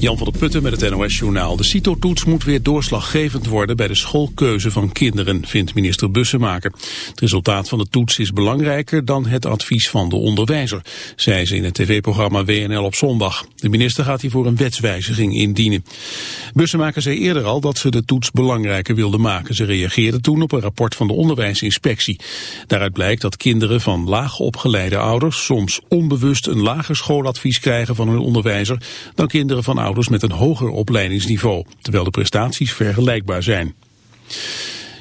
Jan van der Putten met het NOS-journaal. De CITO-toets moet weer doorslaggevend worden bij de schoolkeuze van kinderen, vindt minister Bussemaker. Het resultaat van de toets is belangrijker dan het advies van de onderwijzer, zei ze in het tv-programma WNL op zondag. De minister gaat hiervoor een wetswijziging indienen. Bussemaker zei eerder al dat ze de toets belangrijker wilde maken. Ze reageerde toen op een rapport van de onderwijsinspectie. Daaruit blijkt dat kinderen van laag opgeleide ouders soms onbewust een lager schooladvies krijgen van hun onderwijzer dan kinderen van ouders met een hoger opleidingsniveau, terwijl de prestaties vergelijkbaar zijn.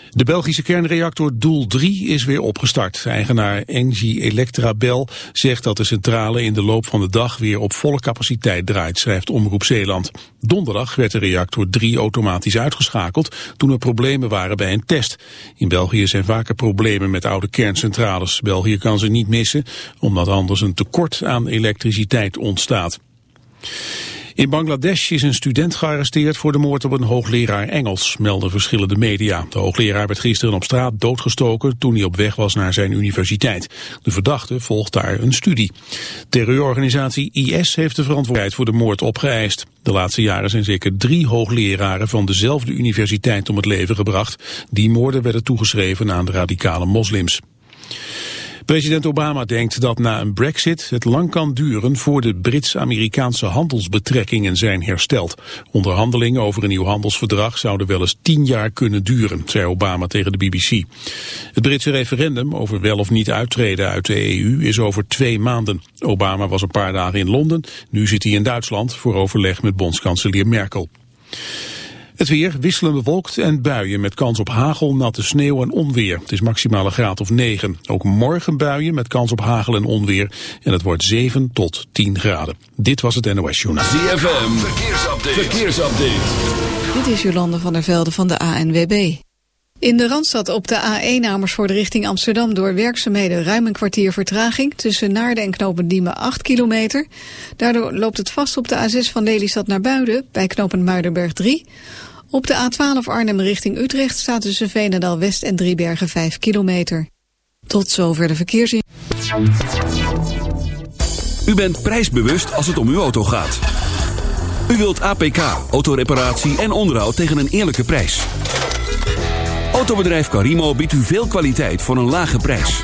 De Belgische kernreactor Doel 3 is weer opgestart. Eigenaar Engie Electra Bel zegt dat de centrale in de loop van de dag weer op volle capaciteit draait, schrijft Omroep Zeeland. Donderdag werd de reactor 3 automatisch uitgeschakeld toen er problemen waren bij een test. In België zijn vaker problemen met oude kerncentrales. België kan ze niet missen, omdat anders een tekort aan elektriciteit ontstaat. In Bangladesh is een student gearresteerd voor de moord op een hoogleraar Engels, melden verschillende media. De hoogleraar werd gisteren op straat doodgestoken toen hij op weg was naar zijn universiteit. De verdachte volgt daar een studie. Terreurorganisatie IS heeft de verantwoordelijkheid voor de moord opgeëist. De laatste jaren zijn zeker drie hoogleraren van dezelfde universiteit om het leven gebracht. Die moorden werden toegeschreven aan de radicale moslims. President Obama denkt dat na een brexit het lang kan duren voor de Brits-Amerikaanse handelsbetrekkingen zijn hersteld. Onderhandelingen over een nieuw handelsverdrag zouden wel eens tien jaar kunnen duren, zei Obama tegen de BBC. Het Britse referendum over wel of niet uittreden uit de EU is over twee maanden. Obama was een paar dagen in Londen, nu zit hij in Duitsland voor overleg met bondskanselier Merkel. Het weer wisselend bewolkt en buien met kans op hagel, natte sneeuw en onweer. Het is maximale graad of 9. Ook morgen buien met kans op hagel en onweer. En het wordt 7 tot 10 graden. Dit was het NOS Journaal. ZFM, verkeersupdate. verkeersupdate. Dit is Jolande van der Velde van de ANWB. In de Randstad op de A1 Amersfoort richting Amsterdam door werkzaamheden ruim een kwartier vertraging. Tussen Naarden en Knopen Diemen 8 kilometer. Daardoor loopt het vast op de A6 van Lelystad naar Buiden bij Knopen Muidenberg 3. Op de A12 Arnhem richting Utrecht staat tussen Veenendaal West en Driebergen 5 kilometer. Tot zover de verkeersin. U bent prijsbewust als het om uw auto gaat. U wilt APK, autoreparatie en onderhoud tegen een eerlijke prijs. Autobedrijf Carimo biedt u veel kwaliteit voor een lage prijs.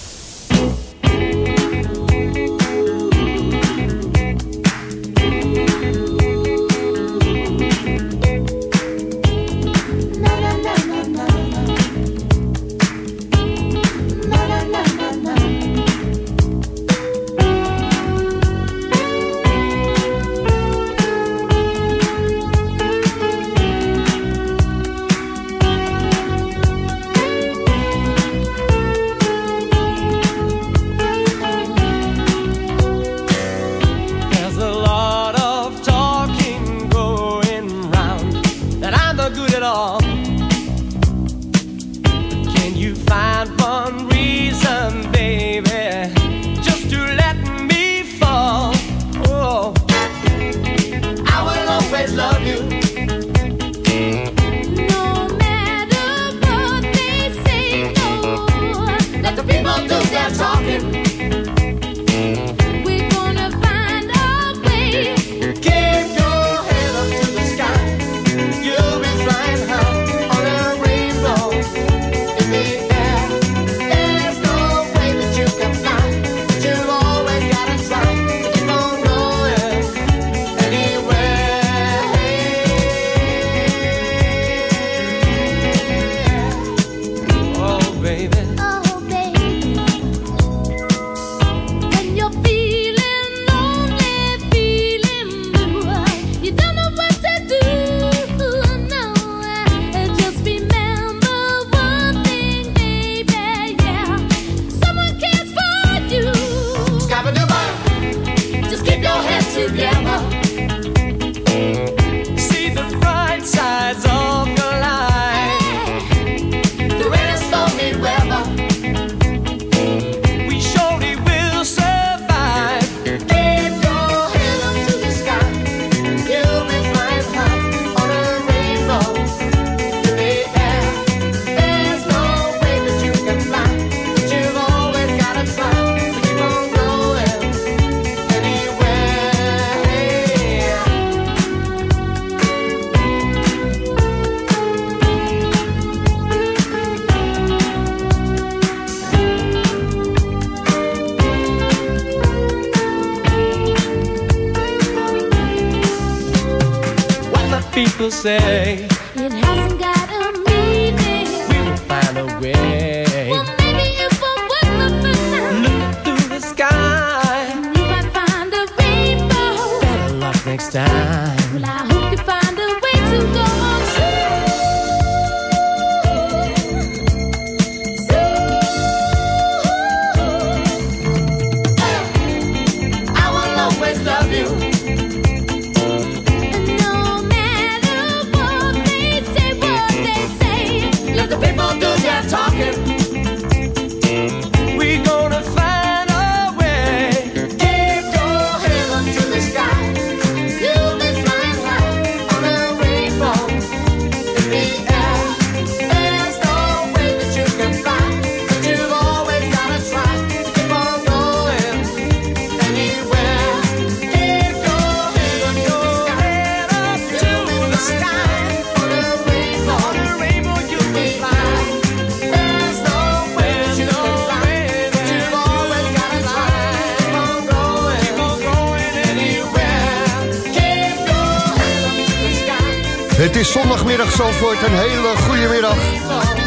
Het is zondagmiddag Zandvoort, een hele goede middag.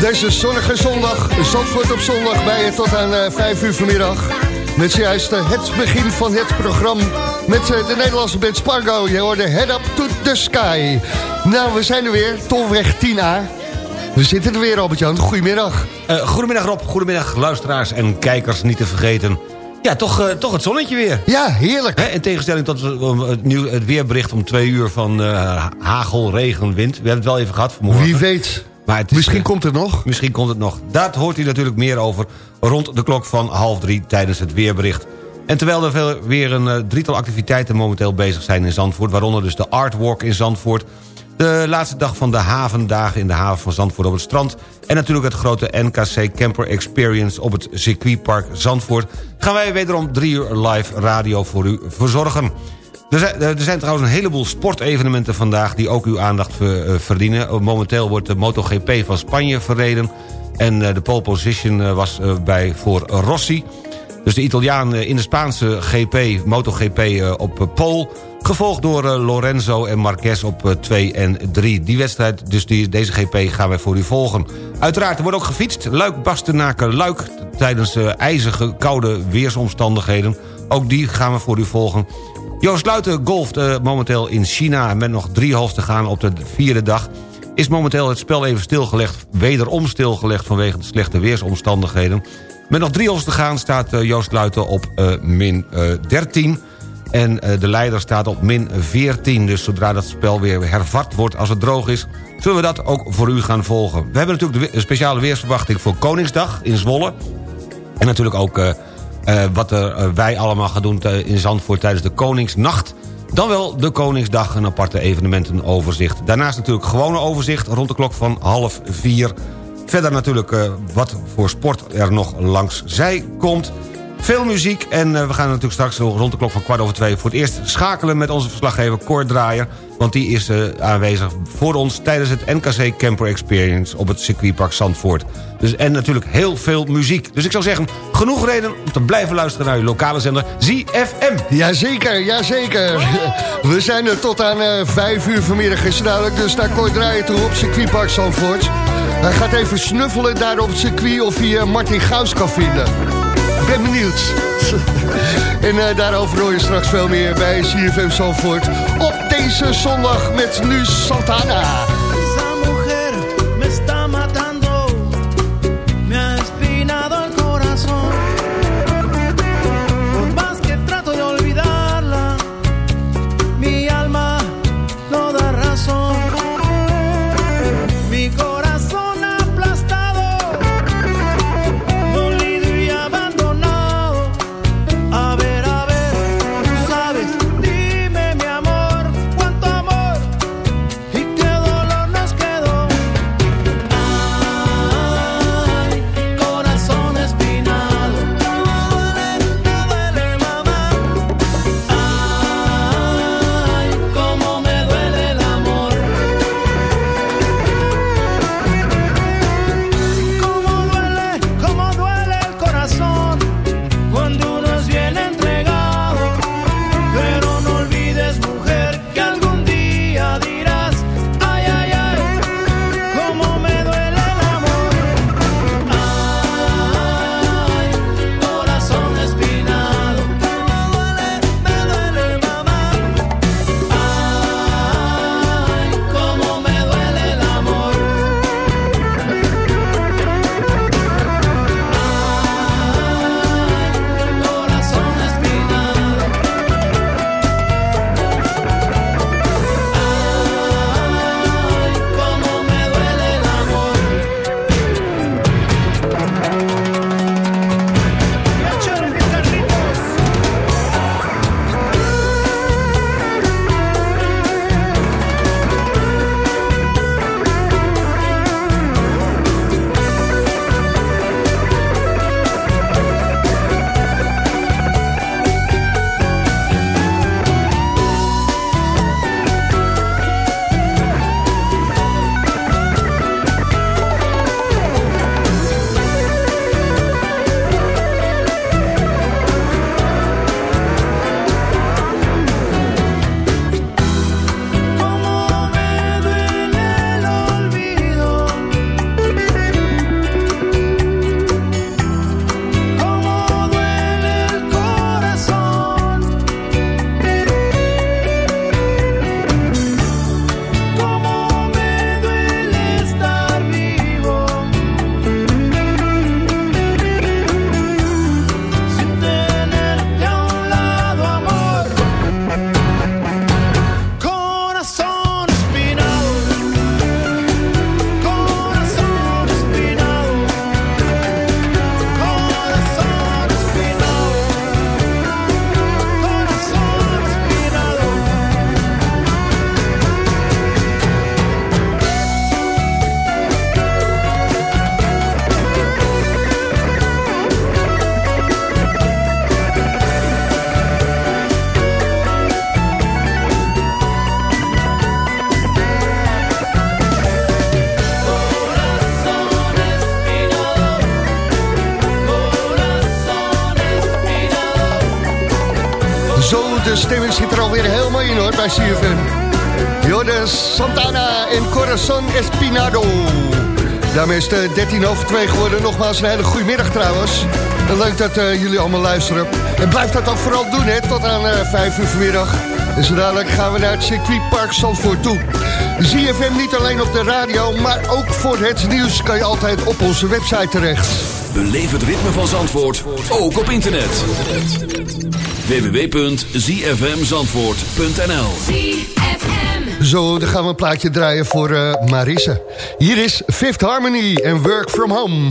Deze zonnige zondag, Zandvoort op zondag bij je tot aan eh, 5 uur vanmiddag. Met zojuist eh, het begin van het programma met eh, de Nederlandse band Spargo. Je hoorde Head Up to the Sky. Nou, we zijn er weer, Tolweg 10A. We zitten er weer, Albert-Jan. Goedemiddag. Eh, goedemiddag Rob, goedemiddag luisteraars en kijkers, niet te vergeten. Ja, toch, eh, toch het zonnetje weer. Ja, heerlijk. Hè, in tegenstelling tot eh, het, nieuw, het weerbericht om twee uur van eh, hagel, regen, wind. We hebben het wel even gehad vanmorgen. Wie weet. Maar het is, Misschien komt het nog. Misschien komt het nog. Daar hoort u natuurlijk meer over rond de klok van half drie tijdens het weerbericht. En terwijl er veel, weer een drietal activiteiten momenteel bezig zijn in Zandvoort... waaronder dus de Artwalk in Zandvoort... de laatste dag van de havendagen in de haven van Zandvoort op het strand... en natuurlijk het grote NKC Camper Experience op het circuitpark Zandvoort... gaan wij wederom drie uur live radio voor u verzorgen. Er zijn, er trouwens een heleboel sportevenementen vandaag... die ook uw aandacht eh, verdienen. Momenteel wordt de MotoGP van Spanje verreden... en eh, de pole position eh, was bij voor Rossi... Dus de Italiaan in de Spaanse GP, MotoGP op pole... gevolgd door eh, Lorenzo en Marquez op 2 en 3. Die wedstrijd, dus die, deze GP gaan wij voor u volgen. Uiteraard, er wordt ook gefietst. Luik, Bastenaken, Luik... tijdens eh, ijzige, koude weersomstandigheden. Ook die gaan we voor u volgen. Joost Luiten golft eh, momenteel in China... met nog drie holes te gaan op de vierde dag is momenteel het spel even stilgelegd... wederom stilgelegd vanwege de slechte weersomstandigheden. Met nog drie holes te gaan staat eh, Joost Luiten op eh, min eh, 13... En eh, de leider staat op min 14. Dus zodra dat spel weer hervat wordt als het droog is... zullen we dat ook voor u gaan volgen. We hebben natuurlijk de speciale weersverwachting voor Koningsdag in Zwolle. En natuurlijk ook eh, eh, wat er, wij allemaal gaan doen in Zandvoort tijdens de Koningsnacht. Dan wel de Koningsdag, een aparte evenementenoverzicht. Daarnaast natuurlijk gewone overzicht rond de klok van half vier. Verder natuurlijk wat voor sport er nog langs zij komt. Veel muziek en eh, we gaan natuurlijk straks rond de klok van kwart over twee... voor het eerst schakelen met onze verslaggever Cor Draaier... want die is eh, aanwezig voor ons tijdens het NKC Camper Experience... op het circuitpark Zandvoort. Dus, en natuurlijk heel veel muziek. Dus ik zou zeggen, genoeg reden om te blijven luisteren... naar uw lokale zender ZFM. Jazeker, jazeker. We zijn er tot aan eh 5 uur vanmiddag is duidelijk. Dus daar Kooi draaien toe op circuitpark Zandvoort. Hij gaat even snuffelen daar op het circuit of hij Martin Gaus kan vinden. Ben benieuwd. en eh, daarover hoor je straks veel meer bij CFM Zandvoort. Op deze zondag met nu Santana. Bij CFM. Jodes Santana en Corazon Espinado. Daarmee is het 13 over 2 geworden. Nogmaals een hele goede middag trouwens. En leuk dat eh, jullie allemaal luisteren. En blijf dat ook vooral doen hè, tot aan eh 5 uur vanmiddag. En zo dadelijk gaan we naar het circuitpark Zandvoort toe. ZFM niet alleen op de radio, maar ook voor het nieuws kan je altijd op onze website terecht. Beleef het ritme van Zandvoort, ook op internet. www.zfmzandvoort.nl Zo, dan gaan we een plaatje draaien voor eh Marisse. Hier is Fifth Harmony en Work From Home.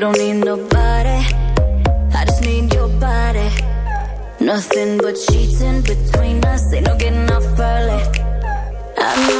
We don't need nobody. I just need your body. Nothing but sheets in between us. Ain't no getting off early. I know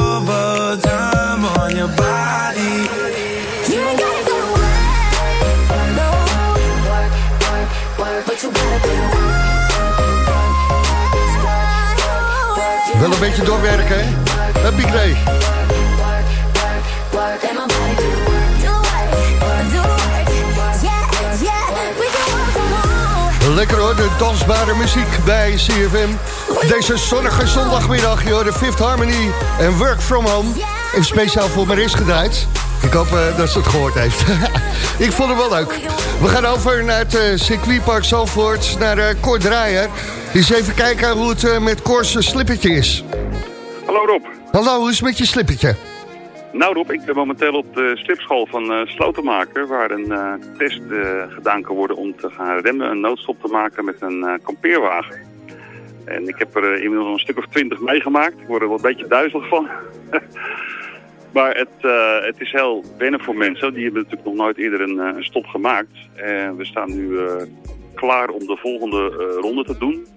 beetje doorwerken, hè? From home. Lekker hoor, de dansbare muziek bij CFM. Deze zonnige zondagmiddag, joh, de Fifth Harmony en Work From Home. Even speciaal voor Maris gedraaid. Ik hoop eh, dat ze het gehoord heeft. ik vond het wel leuk. We gaan over naar het eh, circuitpark Zalvoort, naar uh, Draaier. Eens even kijken hoe het eh, met Cors slippertje is. Hallo Rob. Hallo, hoe is het met je slippertje? Nou Rob, ik ben momenteel op de slipschool van eh Slotenmaker... waar een eh, test eh, gedaan kan worden om te gaan remmen, een noodstop te maken met een eh, kampeerwagen. En ik heb er eh, inmiddels een stuk of twintig meegemaakt. Ik word er wel een beetje duizelig van. maar het, eh, het is heel wennen voor mensen. Die hebben natuurlijk nog nooit eerder een, eh, een stop gemaakt. En we staan nu eh, klaar om de volgende eh, ronde te doen.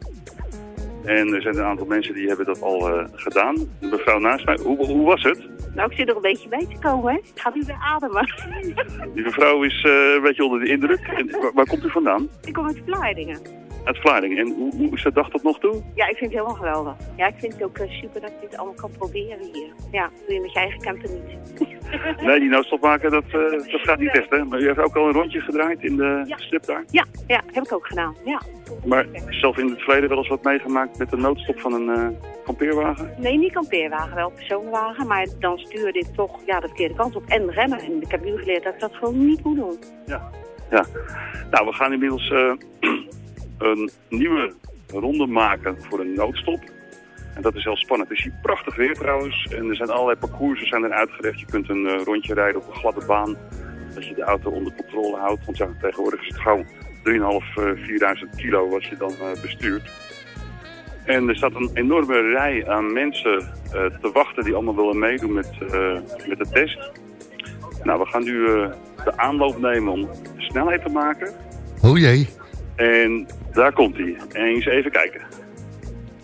En er zijn een aantal mensen die hebben dat al eh, gedaan. De mevrouw naast mij, hoe, hoe was het? Nou, ik zit er een beetje bij te komen, hè. Ik ga nu weer ademen. Die mevrouw is eh, een beetje onder de indruk. En waar, waar komt u vandaan? ik kom uit Vlaardingen. Uit Vlaardingen. En hoe, hoe is de dag tot nog toe? Ja, ik vind het helemaal geweldig. Ja, ik vind het ook eh, super dat je dit allemaal kan proberen hier. Ja, doe je met je eigen camper niet. Nee, die noodstop maken, dat, eh, dat gaat niet echt, hè? Maar u heeft ook al een rondje gedraaid in de strip daar? Ja, ja, heb ik ook gedaan. Ja. Maar zelf in het verleden wel eens wat meegemaakt met de noodstop van een eh, kampeerwagen? Nee, niet kampeerwagen, wel personenwagen. Maar dan stuur dit toch ja, de verkeerde kant op en remmen. En ik heb nu geleerd dat ik dat gewoon niet moet doen. Ja. Ja. Nou, we gaan inmiddels een nieuwe ronde maken voor een noodstop. En dat is heel spannend. Het is hier prachtig weer trouwens. En er zijn allerlei parcoursen zijn er uitgelegd. Je kunt een eh, rondje rijden op een gladde baan. Dat je de auto onder controle houdt. Want ja, tegenwoordig is het gauw 3.500, 4.000 kilo wat je dan eh, bestuurt. En er staat een enorme rij aan mensen eh, te wachten die allemaal willen meedoen met, met de test. Nou, we gaan nu de aanloop nemen om snelheid te maken. Oh jee. En daar komt hij. Eens even kijken.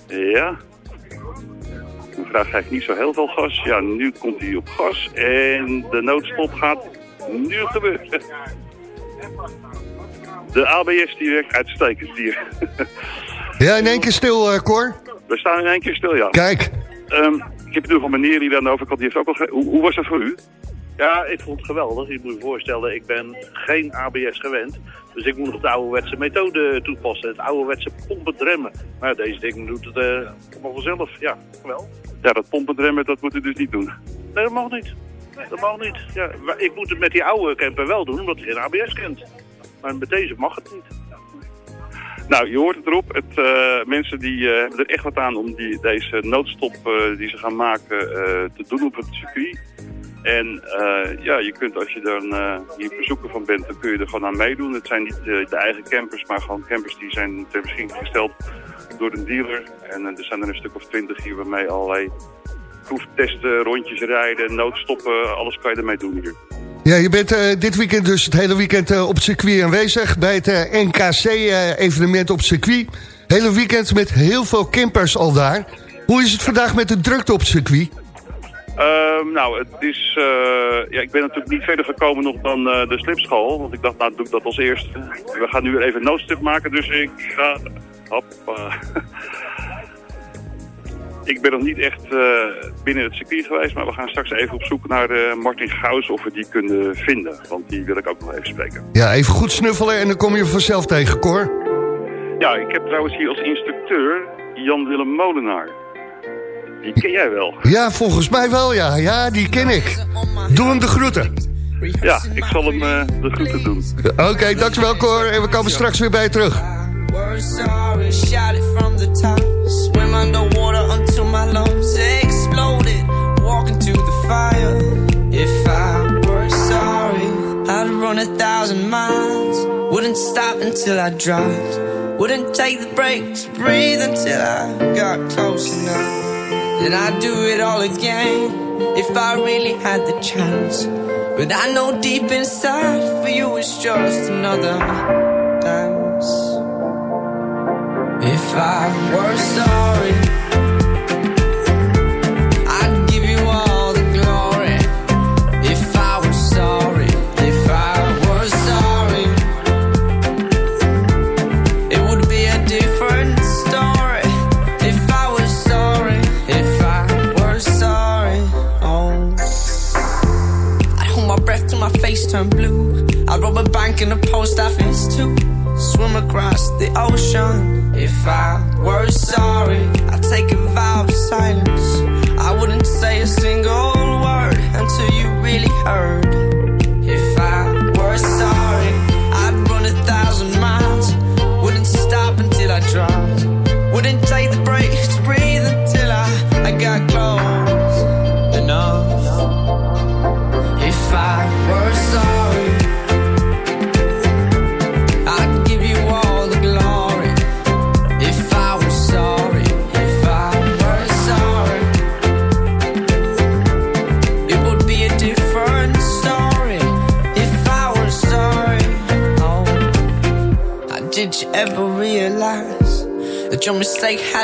Ja. Mevrouw geeft niet zo heel veel gas. Ja, nu komt hij op gas. En de noodstop gaat nu gebeuren. De ABS die werkt uitstekend hier. Ja, in één keer stil, eh, Cor. We staan in één keer stil, ja. Kijk. Ehm, ik heb natuurlijk een meneer die aan de overkant, die heeft ook al... Hoe, hoe was dat voor u? Ja, ik vond het geweldig. Je moet je voorstellen, ik ben geen ABS gewend. Dus ik moet nog de ouderwetse methode toepassen. Het ouderwetse pompen remmen. Maar deze ding doet het eh allemaal vanzelf. Ja, wel. Ja, dat pompendremmen, dat moet u dus niet doen. Nee, dat mag niet. Dat mag niet. Ja, ik moet het met die oude camper wel doen, omdat hij geen ABS kent. Maar met deze mag het niet. Nou, je hoort het erop. Het, eh, mensen die eh, hebben er echt wat aan om die, deze noodstop die ze gaan maken te doen op het circuit. En eh, ja, je kunt als je dan eh, hier bezoeker van bent, dan kun je er gewoon aan meedoen. Het zijn niet eh, de eigen campers, maar gewoon campers die zijn ter beschikking gesteld door een dealer. En er zijn er een stuk of twintig hier waarmee allerlei proeftesten, rondjes rijden, noodstoppen, alles kan je ermee doen hier. Ja, je bent dit weekend dus het hele weekend op circuit aanwezig... bij het NKC-evenement op circuit. Hele weekend met heel veel campers al daar. Hoe is het vandaag met de drukte op circuit? Ehm, nou, het is, eh, ja, ik ben natuurlijk niet verder gekomen nog dan eh, de slipschool. Want ik dacht, nou doe ik dat als eerste. We gaan nu weer even een noodstip maken, dus ik ga... Hoppa. ik ben nog niet echt eh, binnen het circuit geweest, maar we gaan straks even op zoek naar Martin Gauws of we die kunnen vinden. Want die wil ik ook nog even spreken. Ja, even goed snuffelen en dan kom je vanzelf tegen, Cor. Ja, ik heb trouwens hier als instructeur Jan-Willem Molenaar. Die ken jij wel. Ja, volgens mij wel, ja. Ja, die ken ik. Doe hem de groeten. Ja, ik zal hem eh, de groeten doen. Oké, dankjewel, Cor. En we komen straks weer bij je terug. We're sorry, shout it from the top. Swim underwater until my lungs exploded. Walk into the fire. If I were sorry, I'd run a thousand miles. Wouldn't stop until I dropped. Wouldn't take the break to breathe until I got close enough. Then I'd do it all again if I really had the chance. But I know deep inside for you it's just another dance. If I were sorry, my blue. I rob a bank in a post office too. Swim across the ocean. If I were sorry, I'd take a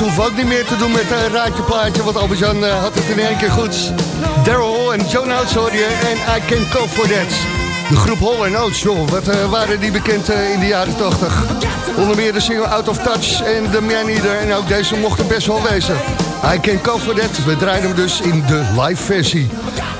ze hoeven ook niet meer te doen met eh, een raadje plaatje, want Albert-Jan eh, had het in één keer goed. Daryl Hall en John Oates hoor je en I Can Go For That. De groep Hall Oates, joh, wat eh, waren die bekend in de jaren 80? Onder meer de single Out of Touch en The Man Eater en ook deze mocht er best wel wezen. I Can't Go For That, we draaien hem dus in de live versie.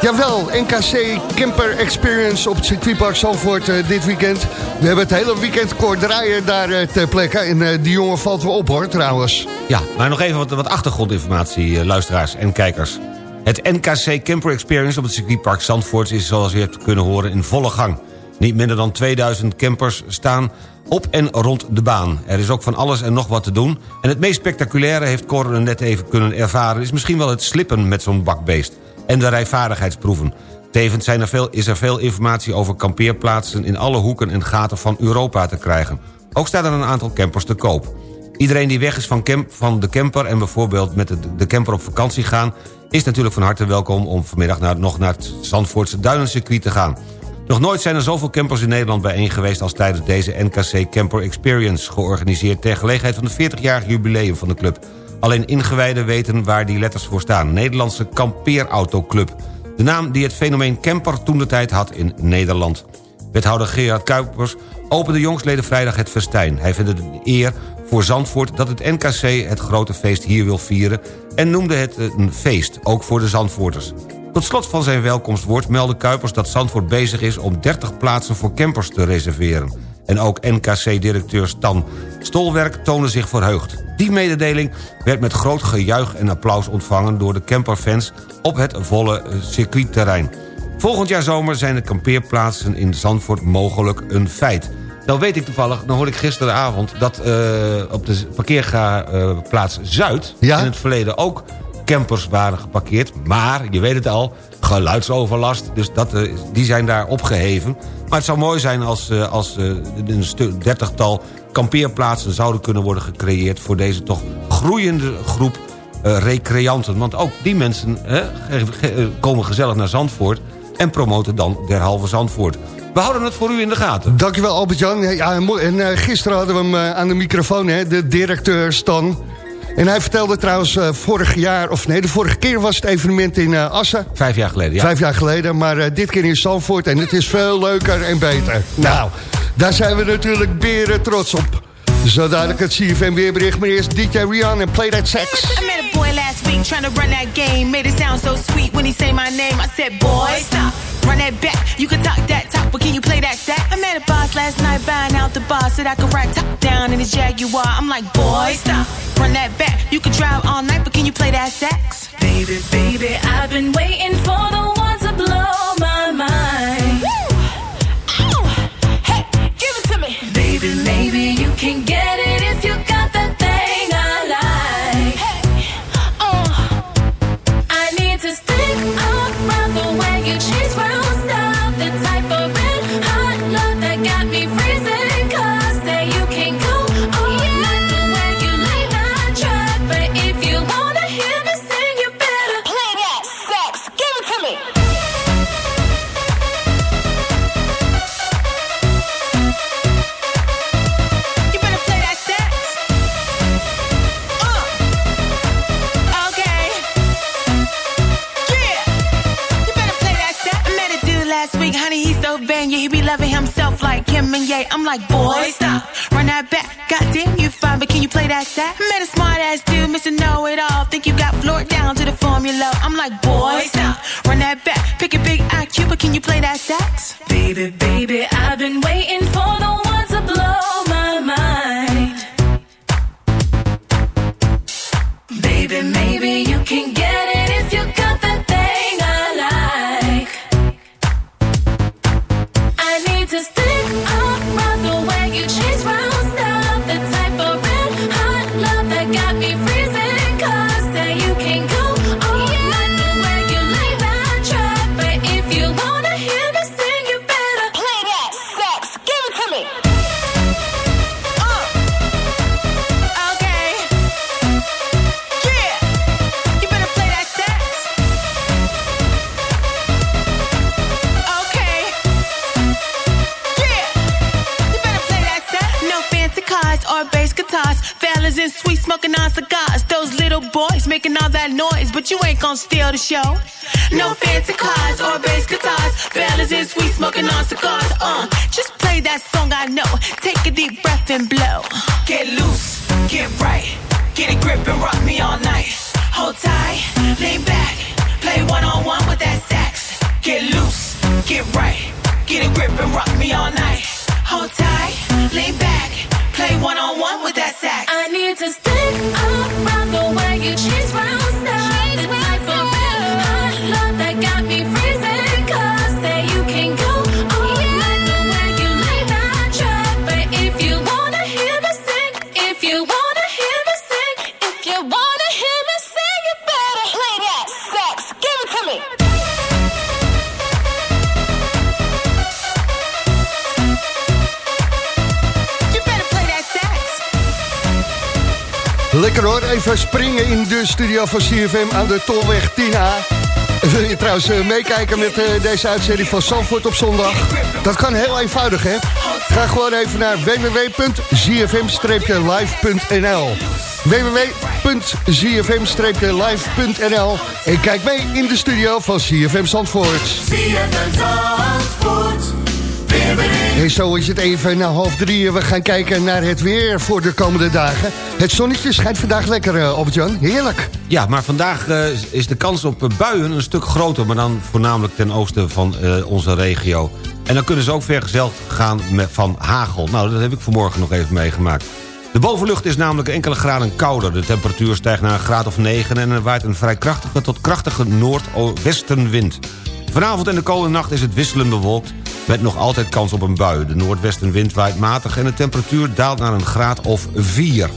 Jawel, NKC Camper Experience op het circuitpark Zandvoort eh, dit weekend. We hebben het hele weekend kort draaien daar eh, ter plekke. En eh, die jongen valt wel op hoor, trouwens. Ja, maar nog even wat, wat achtergrondinformatie, luisteraars en kijkers. Het NKC Camper Experience op het circuitpark Zandvoort... is zoals u hebt kunnen horen in volle gang. Niet minder dan 2000 campers staan op en rond de baan. Er is ook van alles en nog wat te doen. En het meest spectaculaire heeft Cor net even kunnen ervaren... is misschien wel het slippen met zo'n bakbeest. En de rijvaardigheidsproeven. Tevens zijn er veel, is er veel informatie over kampeerplaatsen... in alle hoeken en gaten van Europa te krijgen. Ook staan er een aantal campers te koop. Iedereen die weg is van, van de camper en bijvoorbeeld met de, de camper op vakantie gaan... is natuurlijk van harte welkom om vanmiddag naar, nog naar het Zandvoortse Duinencircuit te gaan. Nog nooit zijn er zoveel campers in Nederland bijeen geweest... als tijdens deze NKC Camper Experience... georganiseerd ter gelegenheid van het 40-jarig jubileum van de club. Alleen ingewijden weten waar die letters voor staan. Nederlandse Kampeerautoclub. De naam die het fenomeen camper toen de tijd had in Nederland. Wethouder Gerard Kuipers opende jongsleden vrijdag het festijn. Hij vindt het een eer voor Zandvoort dat het NKC het grote feest hier wil vieren... en noemde het een feest, ook voor de Zandvoorters. Tot slot van zijn welkomstwoord meldde Kuipers dat Zandvoort bezig is... om 30 plaatsen voor campers te reserveren. En ook NKC-directeur Stan Stolwerk toonde zich verheugd. Die mededeling werd met groot gejuich en applaus ontvangen... door de camperfans op het volle eh, circuitterrein. Volgend jaar zomer zijn de kampeerplaatsen in Zandvoort mogelijk een feit. Nou weet ik toevallig, dan hoorde ik gisteravond... dat eh, op de parkeerplaats Zuid in het verleden ook campers waren geparkeerd. Maar, je weet het al, geluidsoverlast. Dus dat, eh, die zijn daar opgeheven. Maar het zou mooi zijn als, eh, als eh, een stuk dertigtal kampeerplaatsen... zouden kunnen worden gecreëerd voor deze toch groeiende groep recreanten. Want ook die mensen hè, komen gezellig naar Zandvoort... en promoten dan derhalve Zandvoort. We houden het voor u in de gaten. Dankjewel Albert-Jan. Ja, en en gisteren hadden we hem aan de microfoon, hè, de directeur Stan. En hij vertelde trouwens eh, vorig jaar, of nee, de vorige keer was het evenement in eh, Assen. Vijf jaar geleden, ja. Vijf jaar geleden, maar eh, dit keer in Zandvoort. En het is veel leuker en beter. Nou, daar zijn we natuurlijk beren trots op. Zo dadelijk het CFM weerbericht, maar eerst DJ Rihanna en Play That Sex. I met a boy last week trying to run that game. Made it sound so sweet when he say my name. I said, boy, stop. Run that back. You can talk that talk, but can you play that sax? I met a boss last night buying out the bar. Said I could ride top down in his Jaguar. I'm like, boy, stop. Run that back. You can drive all night, but can you play that sax? Baby, baby, I've been waiting for the one to blow my mind. Hey, give it to me. Baby, maybe you can get it I'm like, boy, stop, run that back. Goddamn, you fine, but can you play that sax? Met a smart ass dude, Mr. Know It All. Think you got floored down to the formula. I'm like, boy, stop, run that back. Pick a big IQ, but can you play that sax? Baby, baby, I've been waiting for making all that noise, but you ain't gonna steal the show. No fancy cars or bass guitars. Fellas in sweet smoking on cigars. Uh, just play that song I know. Take a deep breath and blow. Get loose, get right. Get a grip and rock me all night. Hold tight, lean back. Play one on one with that sax. Get loose, get right. Get a grip and rock me all night. Hold tight, lean back. Lekker hoor, even springen in de studio van CFM aan de Tolweg 10A. Wil je trouwens eh, meekijken met eh, deze uitzending van Zandvoort op zondag? Dat kan heel eenvoudig, hè? Ga gewoon even naar www.zfm-live.nl www.zfm-live.nl En kijk mee in de studio van CFM Zandvoort. Zandvoort. En zo is het even na half drie. We gaan kijken naar het weer voor de komende dagen. Het zonnetje schijnt vandaag lekker, uh, Albert-Jan. Heerlijk. Ja, maar vandaag uh, is de kans op buien een stuk groter... maar dan voornamelijk ten oosten van onze regio. En dan kunnen ze ook vergezeld gaan met, van hagel. Nou, dat heb ik vanmorgen nog even meegemaakt. De bovenlucht is namelijk enkele graden kouder. De temperatuur stijgt naar een graad of 9... en er waait een vrij krachtige tot krachtige noordwestenwind. Vanavond en de komende nacht is het wisselend bewolkt... met nog altijd kans op een bui. De noordwestenwind waait matig en de temperatuur daalt naar een graad of 4.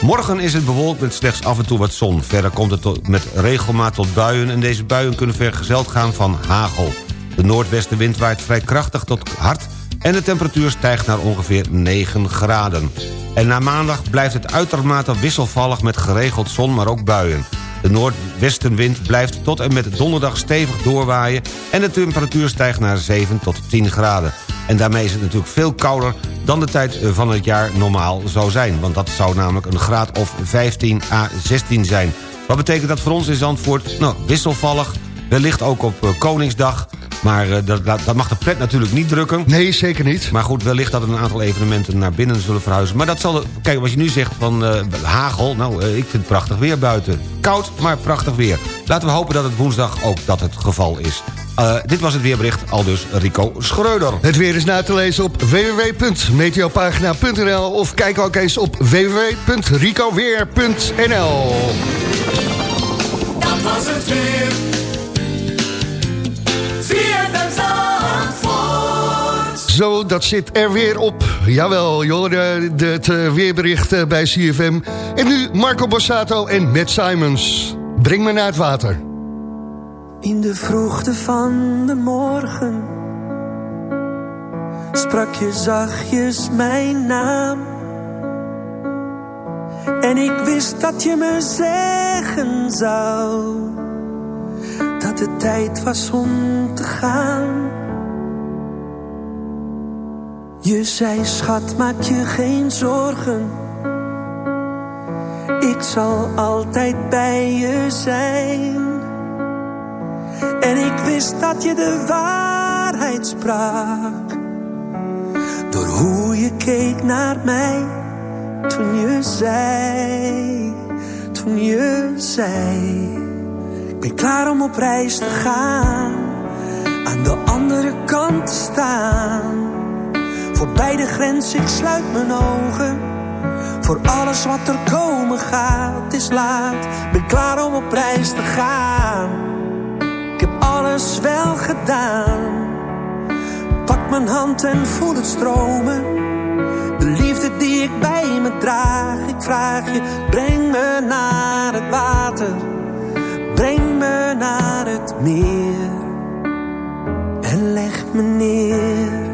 Morgen is het bewolkt met slechts af en toe wat zon. Verder komt het met regelmaat tot buien... en deze buien kunnen vergezeld gaan van hagel. De noordwestenwind waait vrij krachtig tot hard... en de temperatuur stijgt naar ongeveer 9 graden. En na maandag blijft het uitermate wisselvallig met geregeld zon, maar ook buien. De noordwestenwind blijft tot en met donderdag stevig doorwaaien... en de temperatuur stijgt naar 7 tot 10 graden. En daarmee is het natuurlijk veel kouder dan de tijd van het jaar normaal zou zijn. Want dat zou namelijk een graad of 15 à 16 zijn. Wat betekent dat voor ons in Zandvoort? Nou, wisselvallig, wellicht ook op uh, Koningsdag... Maar uh, dat, dat, mag de pret natuurlijk niet drukken. Nee, zeker niet. Maar goed, wellicht dat er een aantal evenementen naar binnen zullen verhuizen. Maar dat zal... Kijk, wat je nu zegt van uh, hagel... Nou, uh, ik vind het prachtig weer buiten. Koud, maar prachtig weer. Laten we hopen dat het woensdag ook dat het geval is. dit was het weerbericht, al dus Rico Schreuder. Het weer is na te lezen op www.meteopagina.nl... of kijk ook eens op www.ricoweer.nl Dat was het weer. Zo, dat zit er weer op. Jawel, joh, het weerbericht bij CFM. En nu Marco Borsato en Matt Simons. Breng me naar het water. In de vroegte van de morgen sprak je zachtjes mijn naam. En ik wist dat je me zeggen zou het tijd was om te gaan. Je zei, schat, maak je geen zorgen. Ik zal altijd bij je zijn. En ik wist dat je de waarheid sprak. Door hoe je keek naar mij. Toen je zei, toen je zei. Ben klaar om op reis te gaan. Aan de andere kant te staan Voorbij de grens, ik sluit mijn ogen. Voor alles wat er komen gaat, is laat. Ben klaar om op reis te gaan. Ik heb alles wel gedaan. Pak mijn hand en voel het stromen. De liefde die ik bij me draag. Ik vraag je, breng me naar het water. Breng me naar het meer. En leg me neer.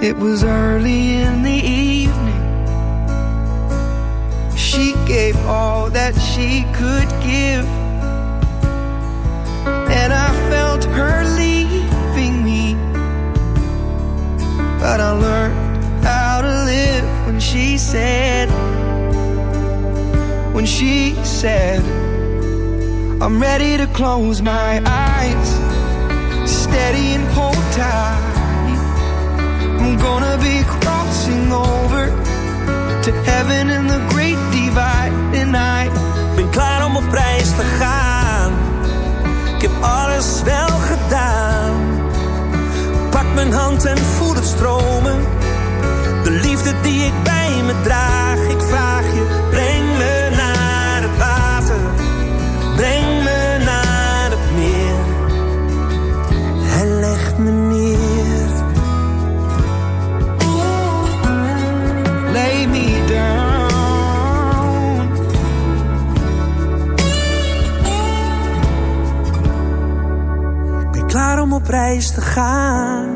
It was early in the evening. She gave all that she could give. But I learned how to live when she said, when she said, I'm ready to close my eyes, steady and hold tight. I'm gonna be crossing over to heaven in the great divide. I ben klaar om op reis te gaan. Ik heb alles wel gedaan. Mijn hand en voel het stromen. De liefde die ik bij me draag. Ik vraag je, breng me naar het water. Breng me naar het meer. En leg me neer. lay me down. Ik ben klaar om op te gaan,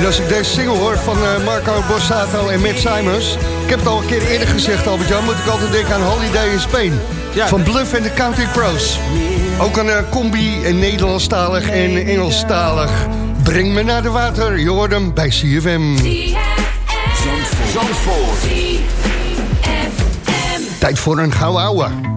En als ik deze single hoor van eh, Marco Borsato en Matt Simons... ik heb het al een keer eerder gezegd, Albert-Jan... moet ik altijd denken aan Holiday in Spain. Van Bluff en de Counting Crows. Ook een eh, combi, en Nederlandstalig en Engelstalig. Breng me naar de water, je hoort hem bij CFM. Zandvoort. Tijd voor een gouden ouwe.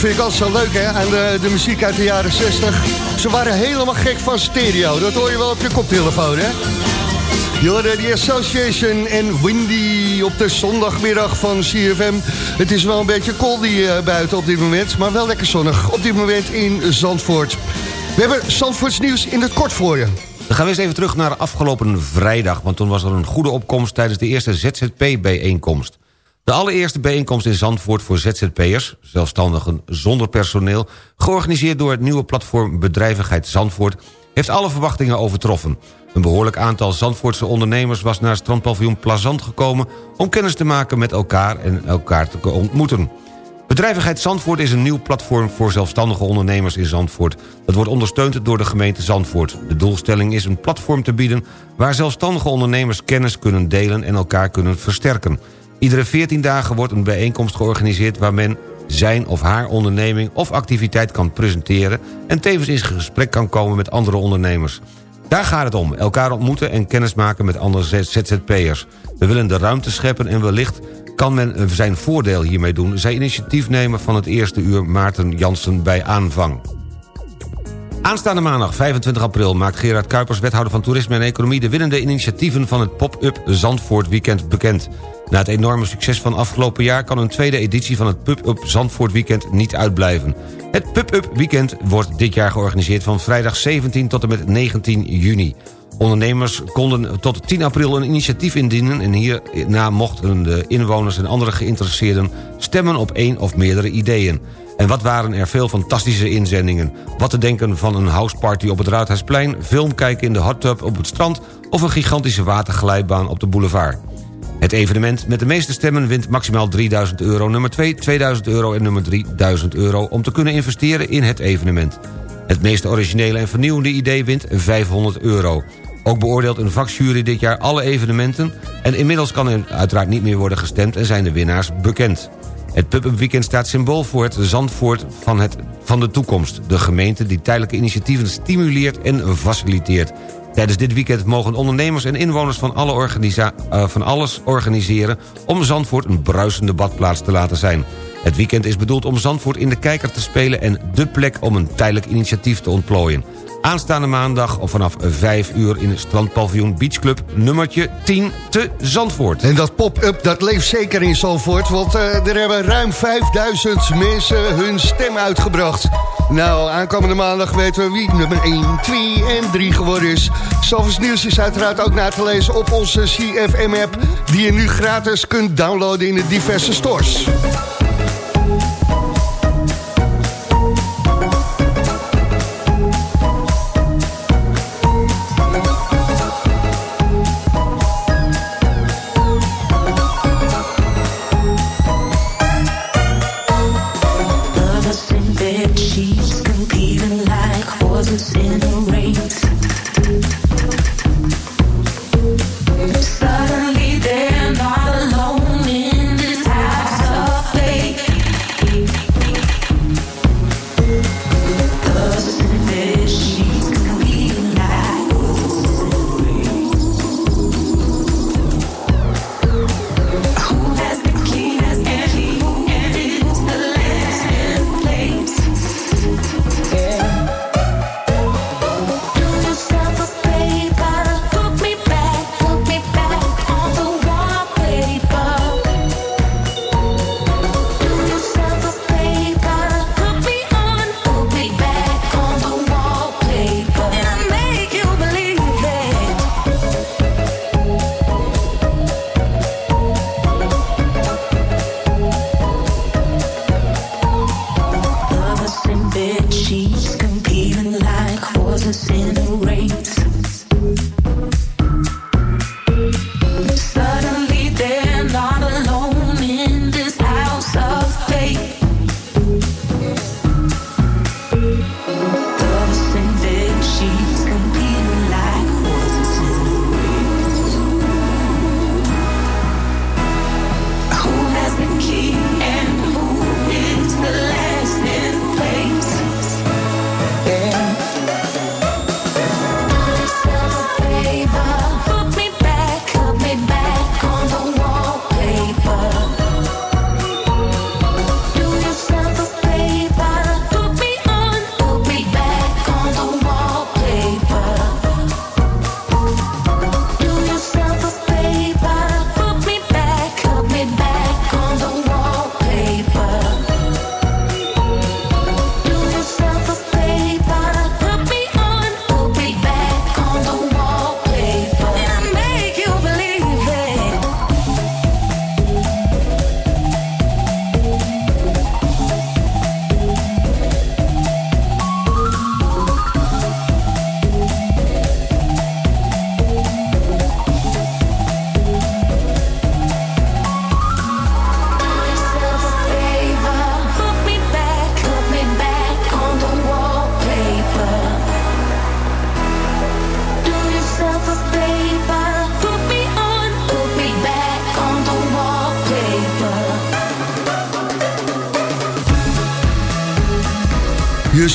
Vind ik altijd zo leuk hè, aan de, de muziek uit de jaren 60. Ze waren helemaal gek van stereo. Dat hoor je wel op je koptelefoon hè. Je hoorde die Association en Windy op de zondagmiddag van CFM. Het is wel een beetje coldy eh, buiten op dit moment, maar wel lekker zonnig. Op dit moment in Zandvoort. We hebben Zandvoorts nieuws in het kort voor je. Dan gaan we eens even terug naar afgelopen vrijdag... want toen was er een goede opkomst tijdens de eerste ZZP-bijeenkomst. De allereerste bijeenkomst in Zandvoort voor ZZP'ers... zelfstandigen zonder personeel... georganiseerd door het nieuwe platform Bedrijvigheid Zandvoort... heeft alle verwachtingen overtroffen. Een behoorlijk aantal Zandvoortse ondernemers... was naar strandpaviljoen Plazant gekomen... om kennis te maken met elkaar en elkaar te ontmoeten. Bedrijvigheid Zandvoort is een nieuw platform voor zelfstandige ondernemers in Zandvoort. Dat wordt ondersteund door de gemeente Zandvoort. De doelstelling is een platform te bieden... waar zelfstandige ondernemers kennis kunnen delen en elkaar kunnen versterken. Iedere 14 dagen wordt een bijeenkomst georganiseerd... waar men zijn of haar onderneming of activiteit kan presenteren... en tevens in gesprek kan komen met andere ondernemers. Daar gaat het om, elkaar ontmoeten en kennismaken met andere ZZP'ers. We willen de ruimte scheppen en wellicht kan men zijn voordeel hiermee doen... zei initiatiefnemer van het eerste uur Maarten Jansen bij aanvang. Aanstaande maandag 25 april maakt Gerard Kuipers... wethouder van Toerisme en Economie... de winnende initiatieven van het Pop-Up Zandvoort Weekend bekend. Na het enorme succes van afgelopen jaar... kan een tweede editie van het Pop-Up Zandvoort Weekend niet uitblijven. Het Pop-Up Weekend wordt dit jaar georganiseerd... van vrijdag 17 tot en met 19 juni. Ondernemers konden tot 10 april een initiatief indienen... en hierna mochten de inwoners en andere geïnteresseerden... stemmen op één of meerdere ideeën. En wat waren er veel fantastische inzendingen. Wat te denken van een houseparty op het Raadhuisplein... film kijken in de hot tub op het strand... of een gigantische waterglijbaan op de boulevard. Het evenement met de meeste stemmen wint maximaal 3000 euro. Nummer 2 2000 euro en nummer 3000 euro... om te kunnen investeren in het evenement. Het meest originele en vernieuwende idee wint 500 euro. Ook beoordeelt een vakjury dit jaar alle evenementen... en inmiddels kan er uiteraard niet meer worden gestemd... en zijn de winnaars bekend. Het Pub-Up Weekend staat symbool voor het Zandvoort van, het, van de toekomst. De gemeente die tijdelijke initiatieven stimuleert en faciliteert. Tijdens dit weekend mogen ondernemers en inwoners van, alle eh, van alles organiseren... om Zandvoort een bruisende badplaats te laten zijn. Het weekend is bedoeld om Zandvoort in de kijker te spelen... en dé plek om een tijdelijk initiatief te ontplooien. Aanstaande maandag of vanaf 5 uur in het strandpaviljoen Beach Club... nummertje 10 te Zandvoort. En dat pop-up, dat leeft zeker in Zandvoort... want eh, er hebben ruim 5000 mensen hun stem uitgebracht. Nou, aankomende maandag weten we wie nummer 1, 2 en 3 geworden is. Zalvers nieuws is uiteraard ook na te lezen op onze CFM-app... die je nu gratis kunt downloaden in de diverse stores.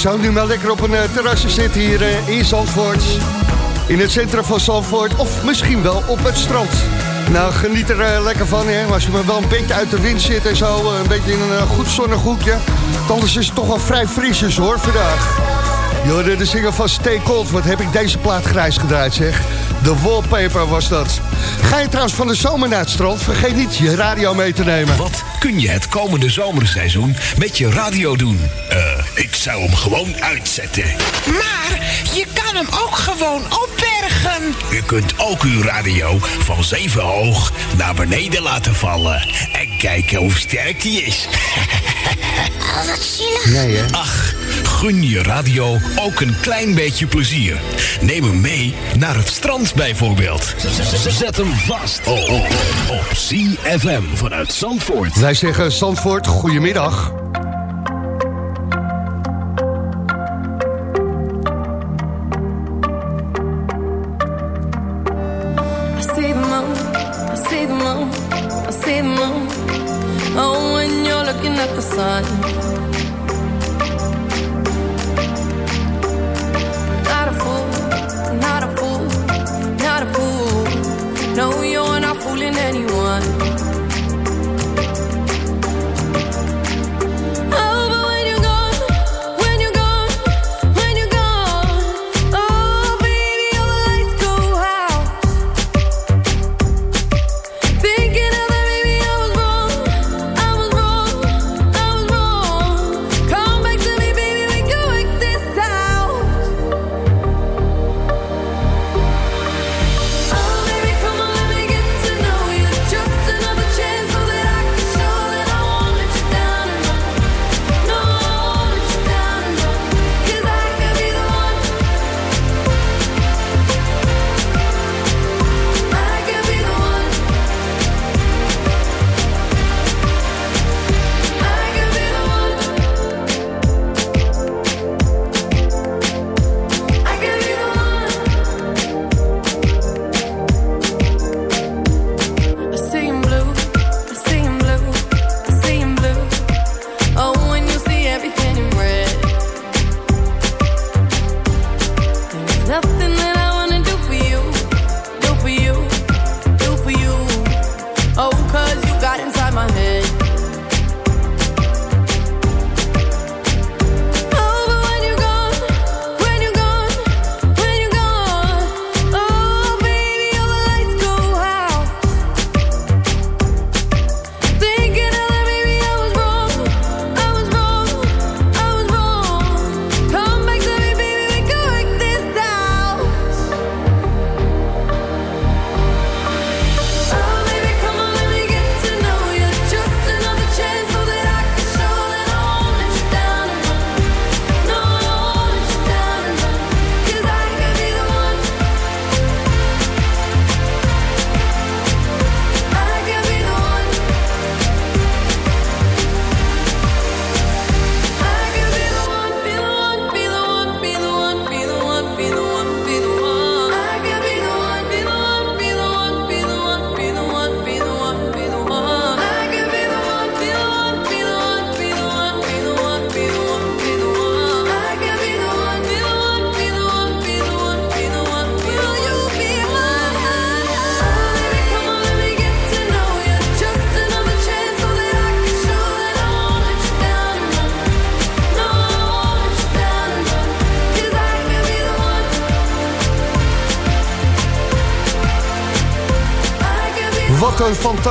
Zou nu maar lekker op een eh, terrasje zitten hier eh, in Zandvoort. In het centrum van Zandvoort of misschien wel op het strand. Nou, geniet er eh, lekker van, hè. Als je maar wel een beetje uit de wind zit en zo, een beetje in een goed zonnig hoekje. Anders is het toch wel vrij frisjes, hoor, vandaag. Je hoorde de zinger van Stay Cold. Wat heb ik deze plaat grijs gedraaid, zeg. De wallpaper was dat. Ga je trouwens van de zomer naar het strand? Vergeet niet je radio mee te nemen. Wat kun je het komende zomerseizoen met je radio doen? Ik zou hem gewoon uitzetten. Maar je kan hem ook gewoon opbergen. U kunt ook uw radio van zeven hoog naar beneden laten vallen. En kijken hoe sterk die is. Oh, wat zielig. Nee, hè? Ach, gun je radio ook een klein beetje plezier. Neem hem mee naar het strand bijvoorbeeld. Zet hem vast oh, oh, op CFM vanuit Zandvoort. Wij zeggen Zandvoort, goedemiddag.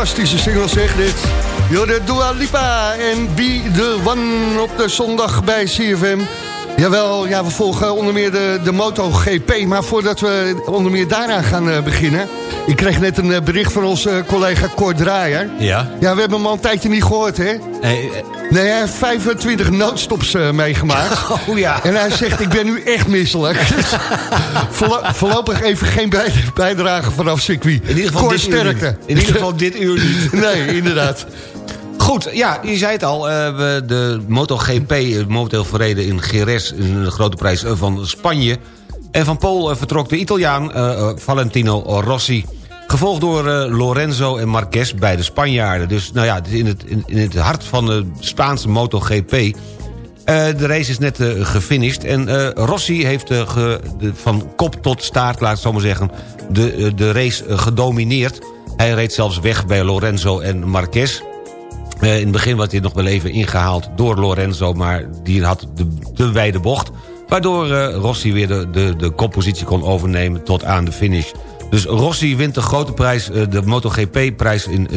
Fantastische single zeg dit. Jorde Dua Lipa en Be The One op de zondag bij CFM. Jawel, ja, we volgen onder meer de, de MotoGP. Maar voordat we onder meer daaraan gaan eh, beginnen... Ik kreeg net een eh, bericht van onze collega Cor Draaier. Ja? Ja, we hebben hem al een tijdje niet gehoord, hè? Nee, Nee, hij heeft 25 noodstops eh, meegemaakt. Oh ja. En hij zegt, ik ben nu echt misselijk. Dus voorlo- voorlopig even geen bij- bijdrage vanaf circuit. In ieder geval Cor, dit uur sterkte. niet. In ieder geval dit uur niet. Nee, inderdaad. Goed, ja, je zei het al. eh, we de MotoGP momenteel verreden in Jerez... in de grote prijs eh, van Spanje. En van Pool eh, vertrok de Italiaan Valentino Rossi. Gevolgd door Lorenzo en Marquez, beide Spanjaarden. Dus nou ja, in het, in, in het hart van de Spaanse MotoGP... Eh, de race is net eh, gefinished. En Rossi heeft de- van kop tot staart, laat ik zo maar zeggen... de, de race gedomineerd. Hij reed zelfs weg bij Lorenzo en Marquez. Eh, in het begin werd hij nog wel even ingehaald door Lorenzo... maar die had de, de wijde bocht. Waardoor eh, Rossi weer de, de, de koppositie kon overnemen tot aan de finish. Dus Rossi wint de grote prijs, eh, de MotoGP-prijs in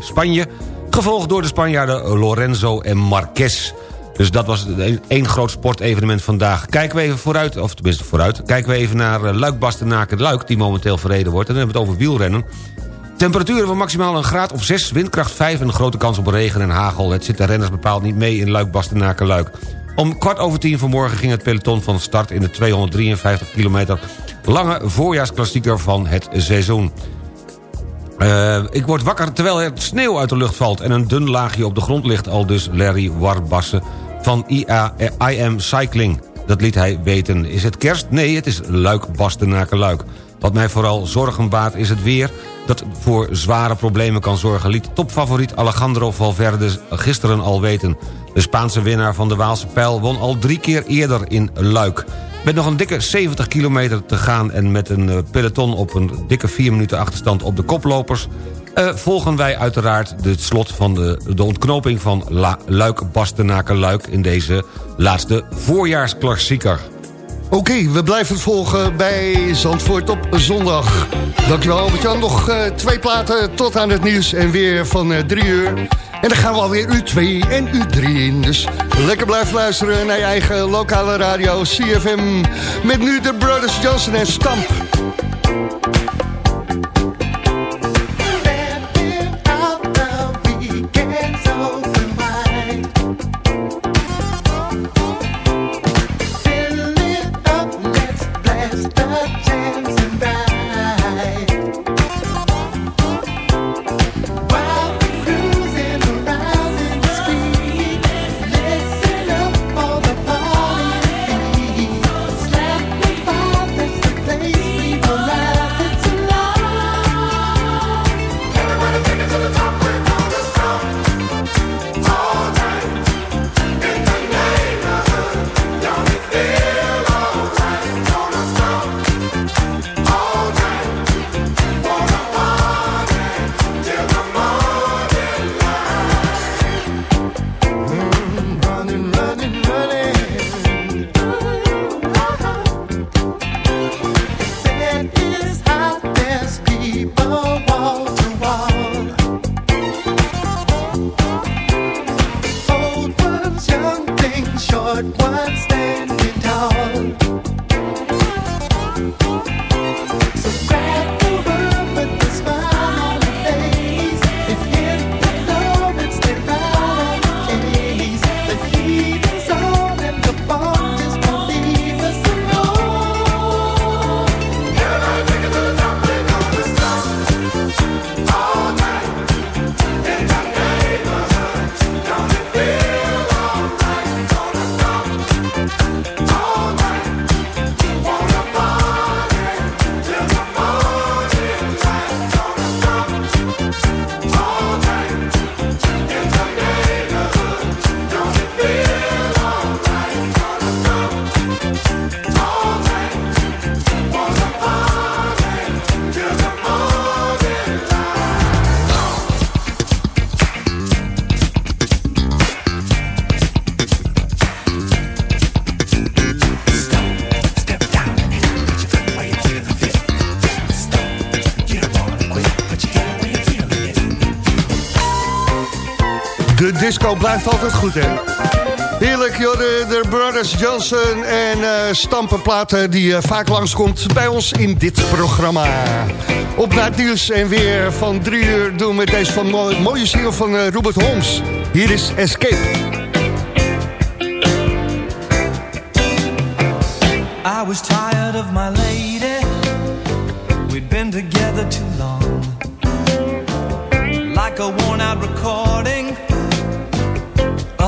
Spanje... gevolgd door de Spanjaarden Lorenzo en Marquez... Dus dat was één groot sportevenement vandaag. Kijken we even vooruit, of tenminste vooruit... kijken we even naar Luik Bastenaken Luik... die momenteel verreden wordt. En dan hebben we het over wielrennen. Temperaturen van maximaal een graad of 6, windkracht 5... en een grote kans op regen en hagel. Het zit de renners bepaald niet mee in Luik Bastenaken Luik. Om kwart over tien vanmorgen ging het peloton van start... in de 253 kilometer lange voorjaarsklassieker van het seizoen. Eh, ik word wakker terwijl er sneeuw uit de lucht valt... en een dun laagje op de grond ligt, al dus Larry Warbassen van IA, eh, Cycling. Dat liet hij weten. Is het kerst? Nee, het is luik bastenaken luik. Wat mij vooral zorgen baart is het weer... dat voor zware problemen kan zorgen... liet topfavoriet Alejandro Valverde gisteren al weten. De Spaanse winnaar van de Waalse Pijl won al drie keer eerder in Luik. Met nog een dikke 70 kilometer te gaan... en met een eh, peloton op een dikke 4 minuten achterstand op de koplopers... eh, volgen wij uiteraard het slot van de, de ontknoping van La, Luik Bastenaken Luik... in deze laatste voorjaarsklassieker. Oké, we blijven volgen bij Zandvoort op zondag. Dankjewel Albert-Jan. Nog eh, twee platen tot aan het nieuws en weer van eh, drie uur. En dan gaan we alweer u 2 en u 3 in. Dus lekker blijven luisteren naar je eigen lokale radio CFM. Met nu de Brothers Johnson en Stamp. Disco blijft altijd goed, hè? Heerlijk, joh, de, de Brothers Johnson en eh stampenplaten die eh, vaak langskomt bij ons in dit programma. Op naar het nieuws en weer van drie uur doen we deze van mooie, mooie van eh, Robert Holmes. Hier is Escape. I was tired of my lady. We'd been together too long. Like a worn out recording